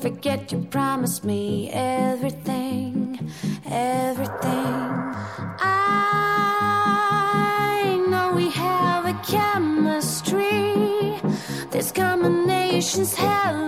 forget you promised me everything, everything. I know we have a chemistry. This combination's heavenly.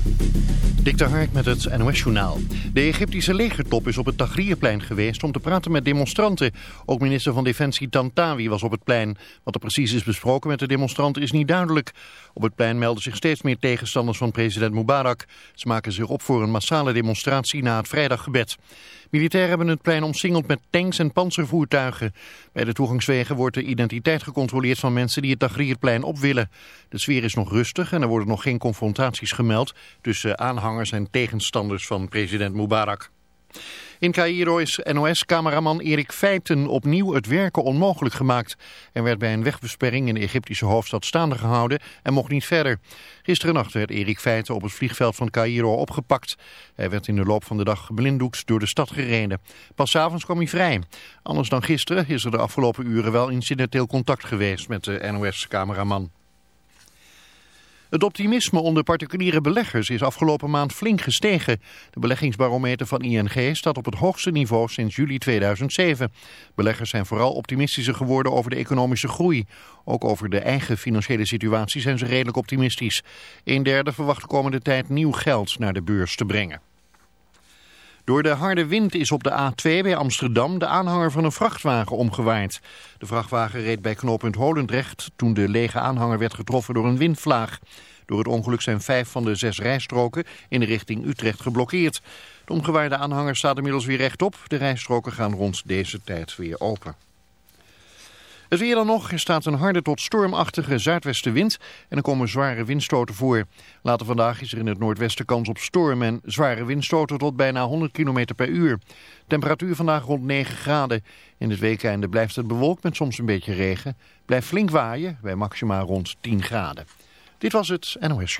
Dik de met het NOS-journaal. De Egyptische legertop is op het Tagrierplein geweest om te praten met demonstranten. Ook minister van Defensie Tantawi was op het plein. Wat er precies is besproken met de demonstranten is niet duidelijk. Op het plein melden zich steeds meer tegenstanders van president Mubarak. Ze maken zich op voor een massale demonstratie na het vrijdaggebed. Militairen hebben het plein omsingeld met tanks en panzervoertuigen. Bij de toegangswegen wordt de identiteit gecontroleerd van mensen die het Tagrierplein op willen. De sfeer is nog rustig en er worden nog geen confrontaties gemeld tussen aanhangers en tegenstanders van president Mubarak. In Cairo is NOS-cameraman Erik Feiten opnieuw het werken onmogelijk gemaakt. Hij werd bij een wegbesperring in de Egyptische hoofdstad staande gehouden en mocht niet verder. Gisterennacht werd Erik Feiten op het vliegveld van Cairo opgepakt. Hij werd in de loop van de dag geblinddoekt door de stad gereden. Pas avonds kwam hij vrij. Anders dan gisteren is er de afgelopen uren wel incidenteel contact geweest met de NOS-cameraman. Het optimisme onder particuliere beleggers is afgelopen maand flink gestegen. De beleggingsbarometer van ING staat op het hoogste niveau sinds juli 2007. Beleggers zijn vooral optimistischer geworden over de economische groei. Ook over de eigen financiële situatie zijn ze redelijk optimistisch. Een derde verwacht de komende tijd nieuw geld naar de beurs te brengen. Door de harde wind is op de A2 bij Amsterdam de aanhanger van een vrachtwagen omgewaaid. De vrachtwagen reed bij knooppunt Holendrecht toen de lege aanhanger werd getroffen door een windvlaag. Door het ongeluk zijn vijf van de zes rijstroken in de richting Utrecht geblokkeerd. De omgewaaide aanhanger staat inmiddels weer rechtop. De rijstroken gaan rond deze tijd weer open. Het weer dan nog. Er staat een harde tot stormachtige zuidwestenwind en er komen zware windstoten voor. Later vandaag is er in het noordwesten kans op storm en zware windstoten tot bijna 100 km per uur. Temperatuur vandaag rond 9 graden. In het weekende blijft het bewolkt met soms een beetje regen. Blijft flink waaien bij maxima rond 10 graden. Dit was het NOS.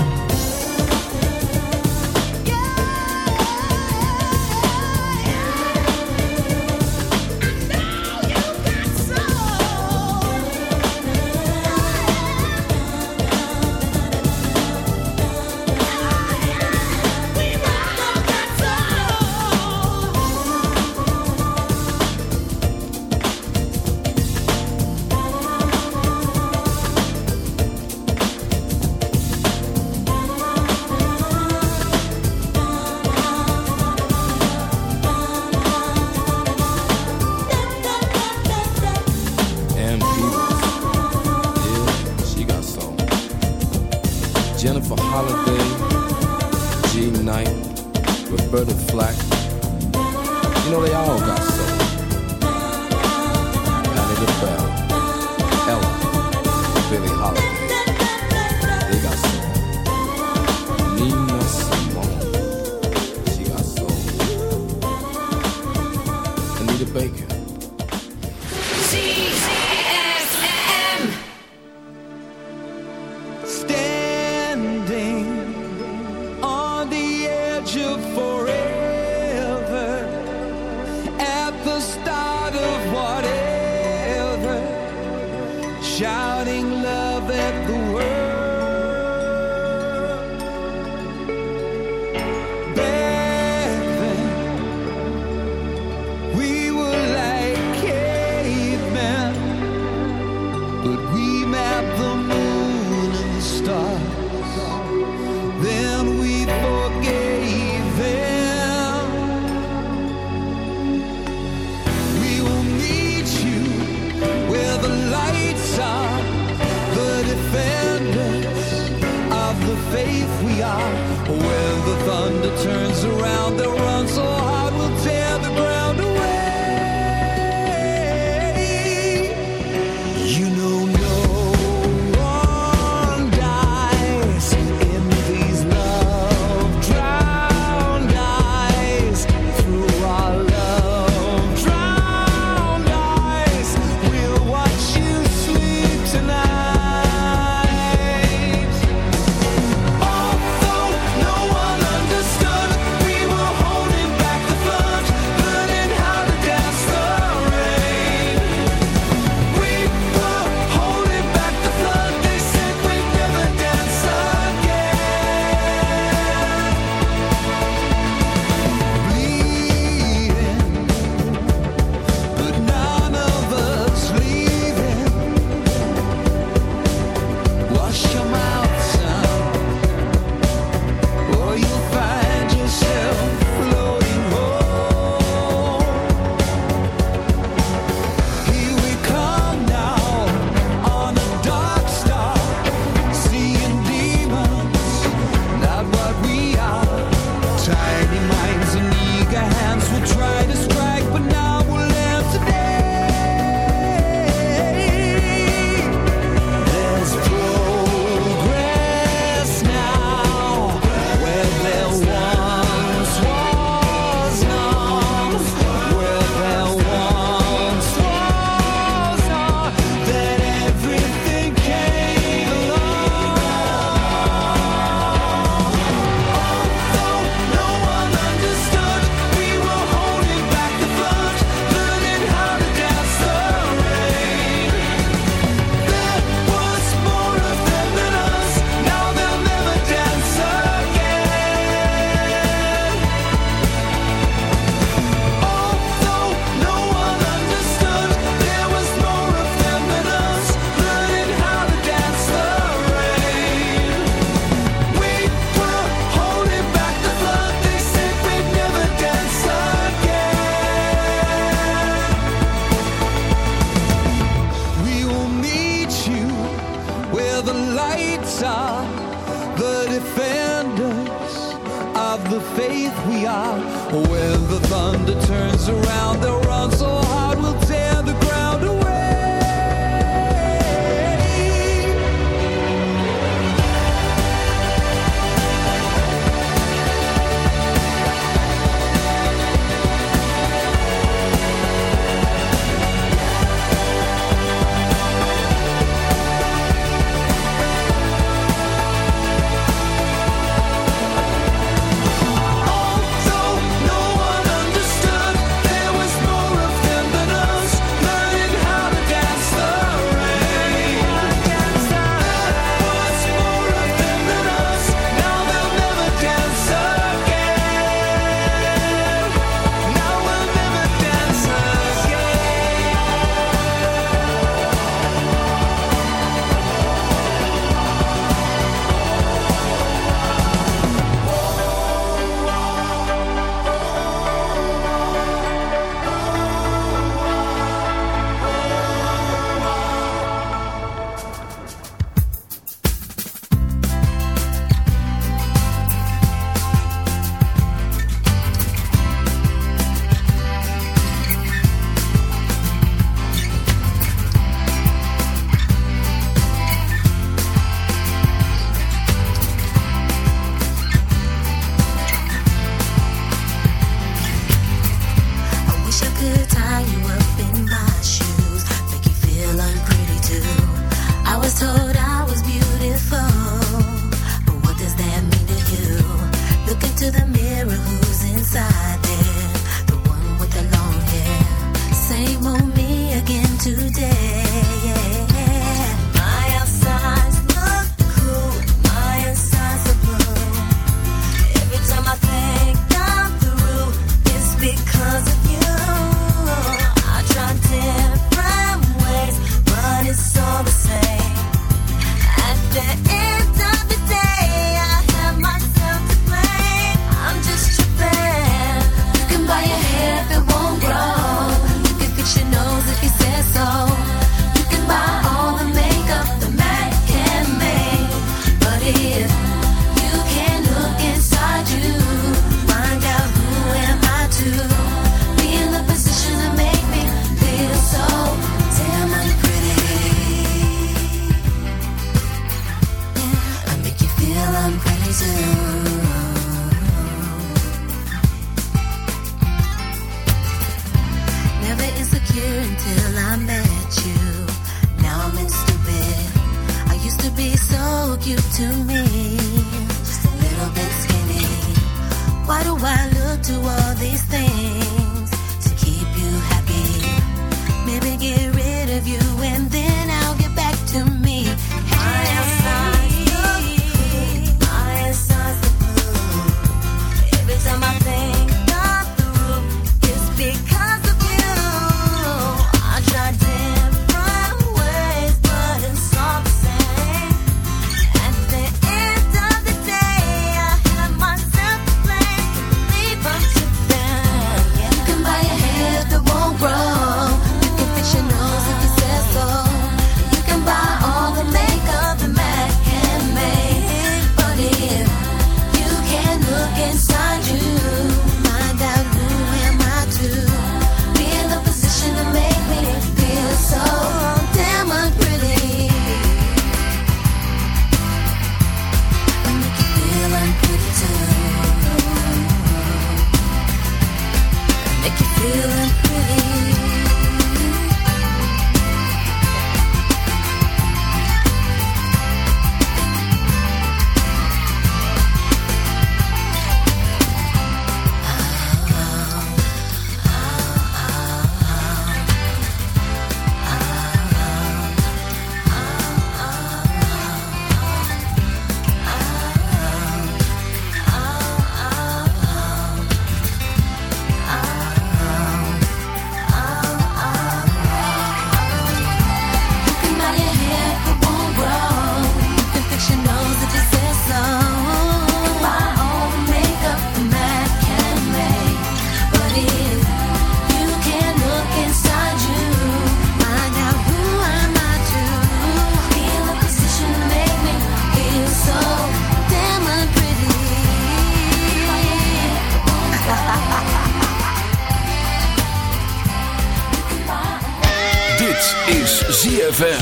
Is ZFM.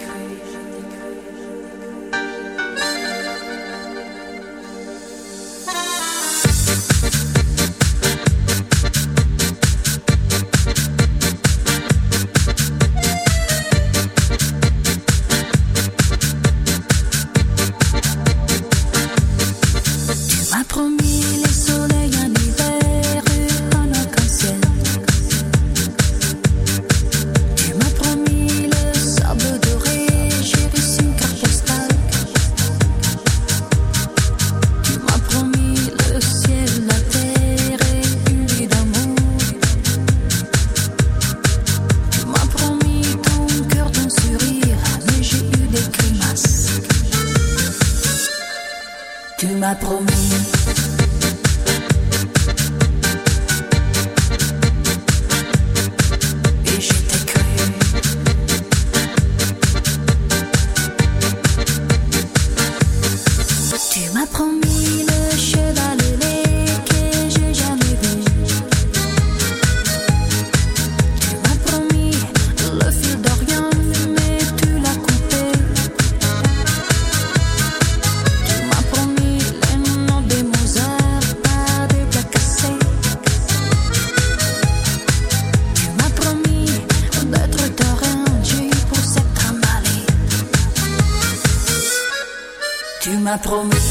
m'a promis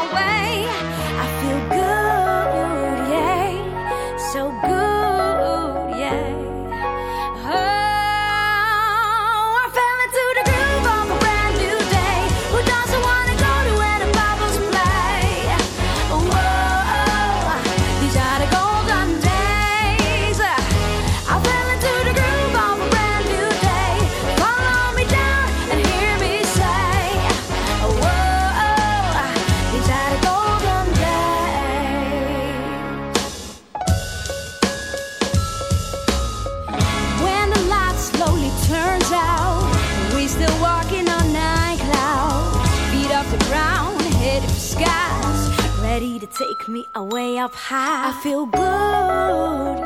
way up high. I feel good.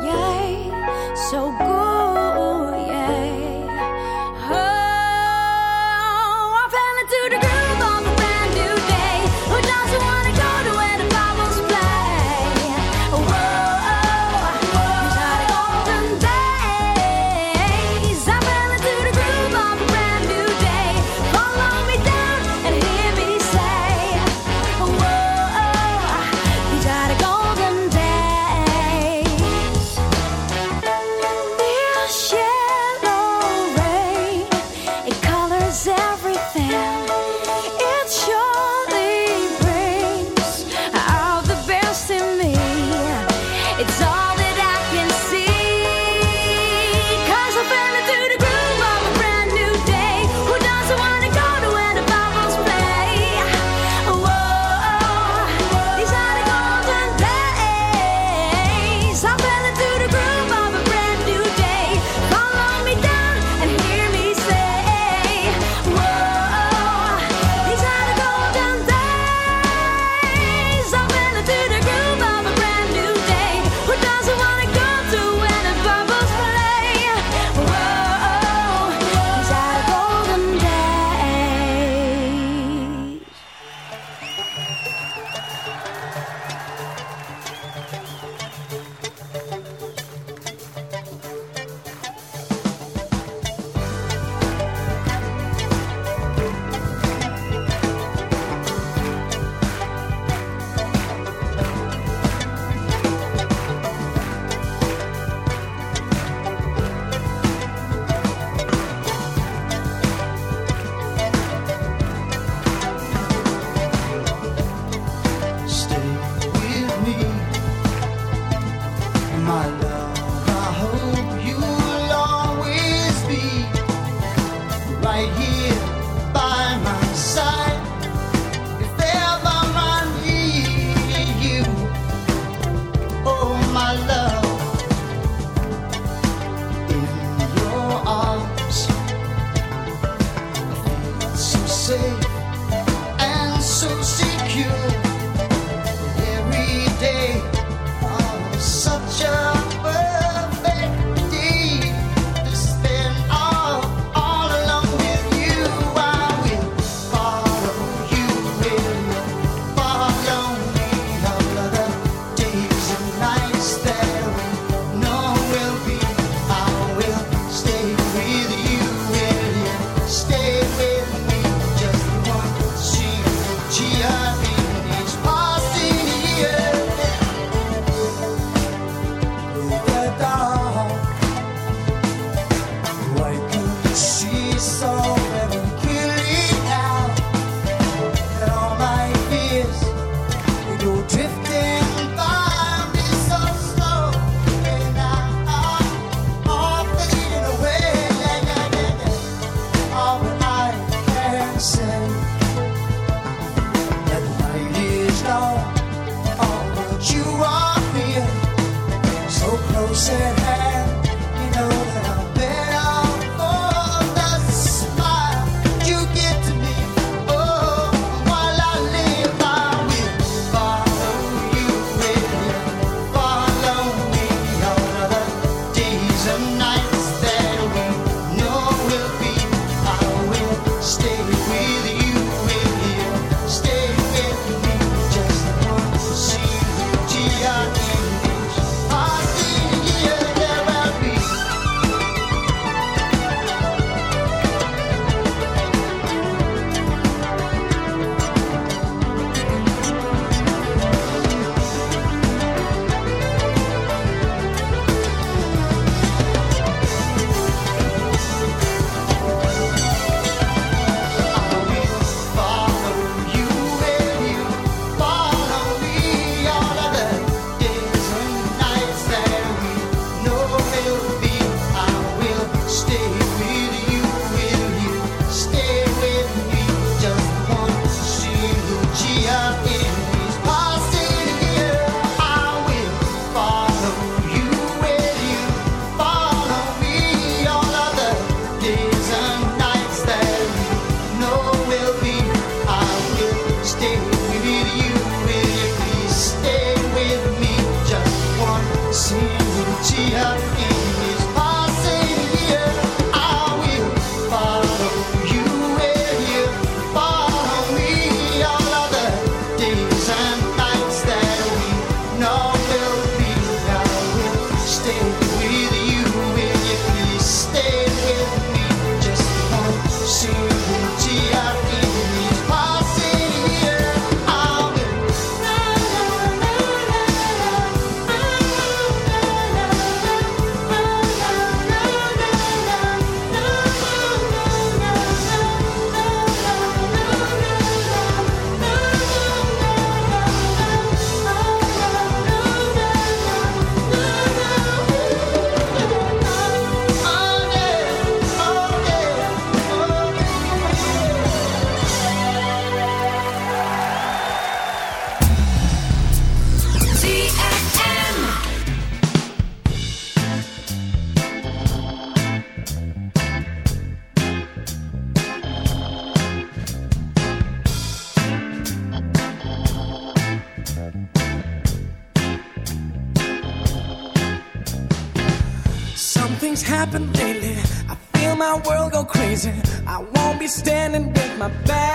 standing with my back.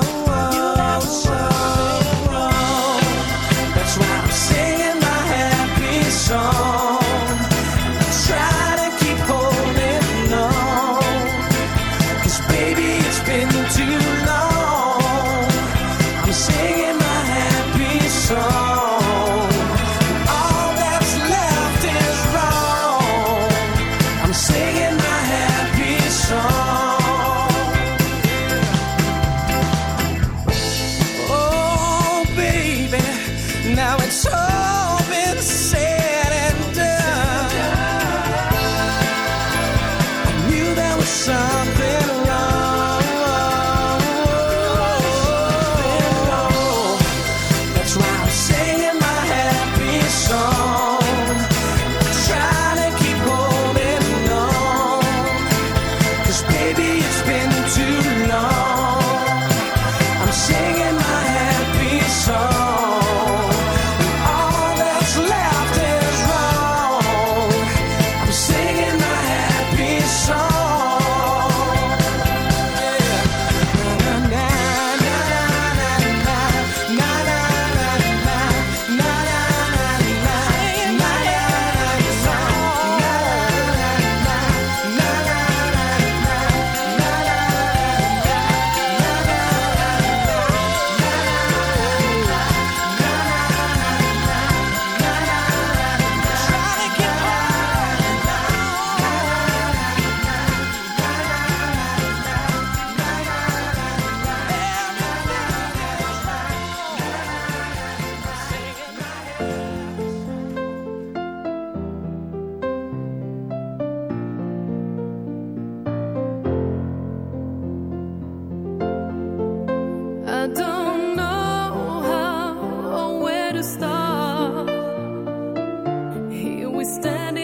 we're standing.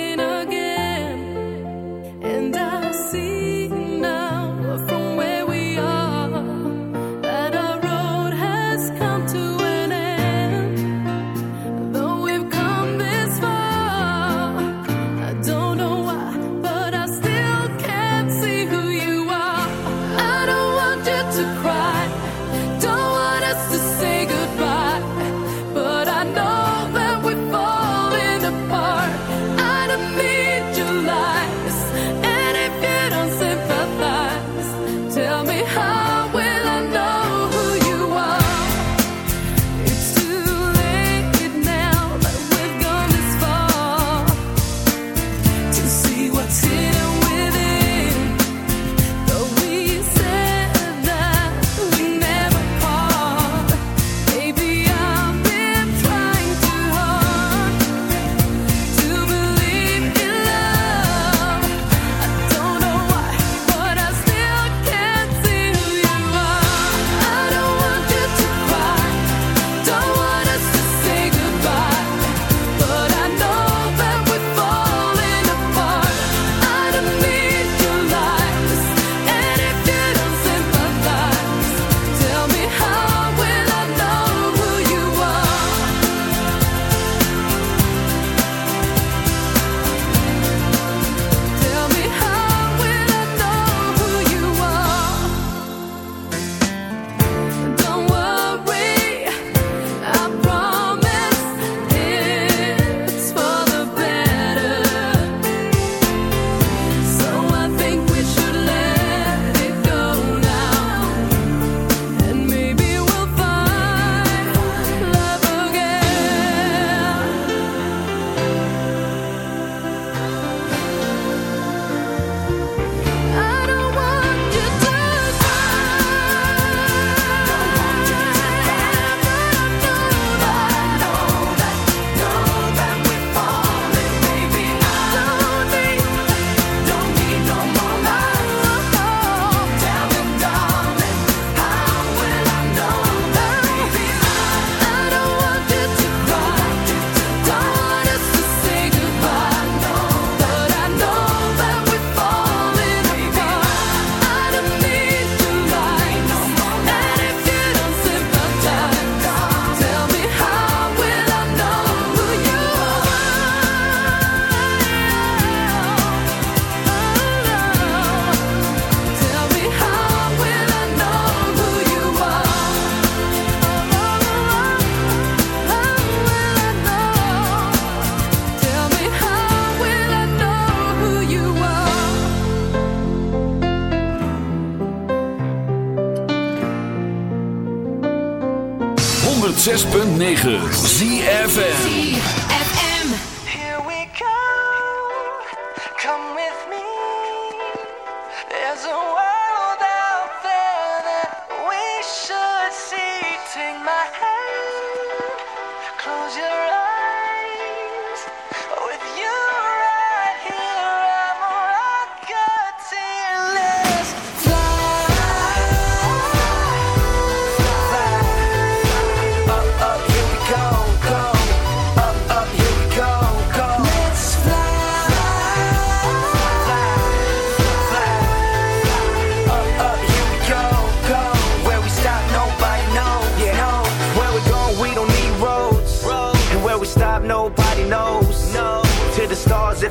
106.9 ZFM.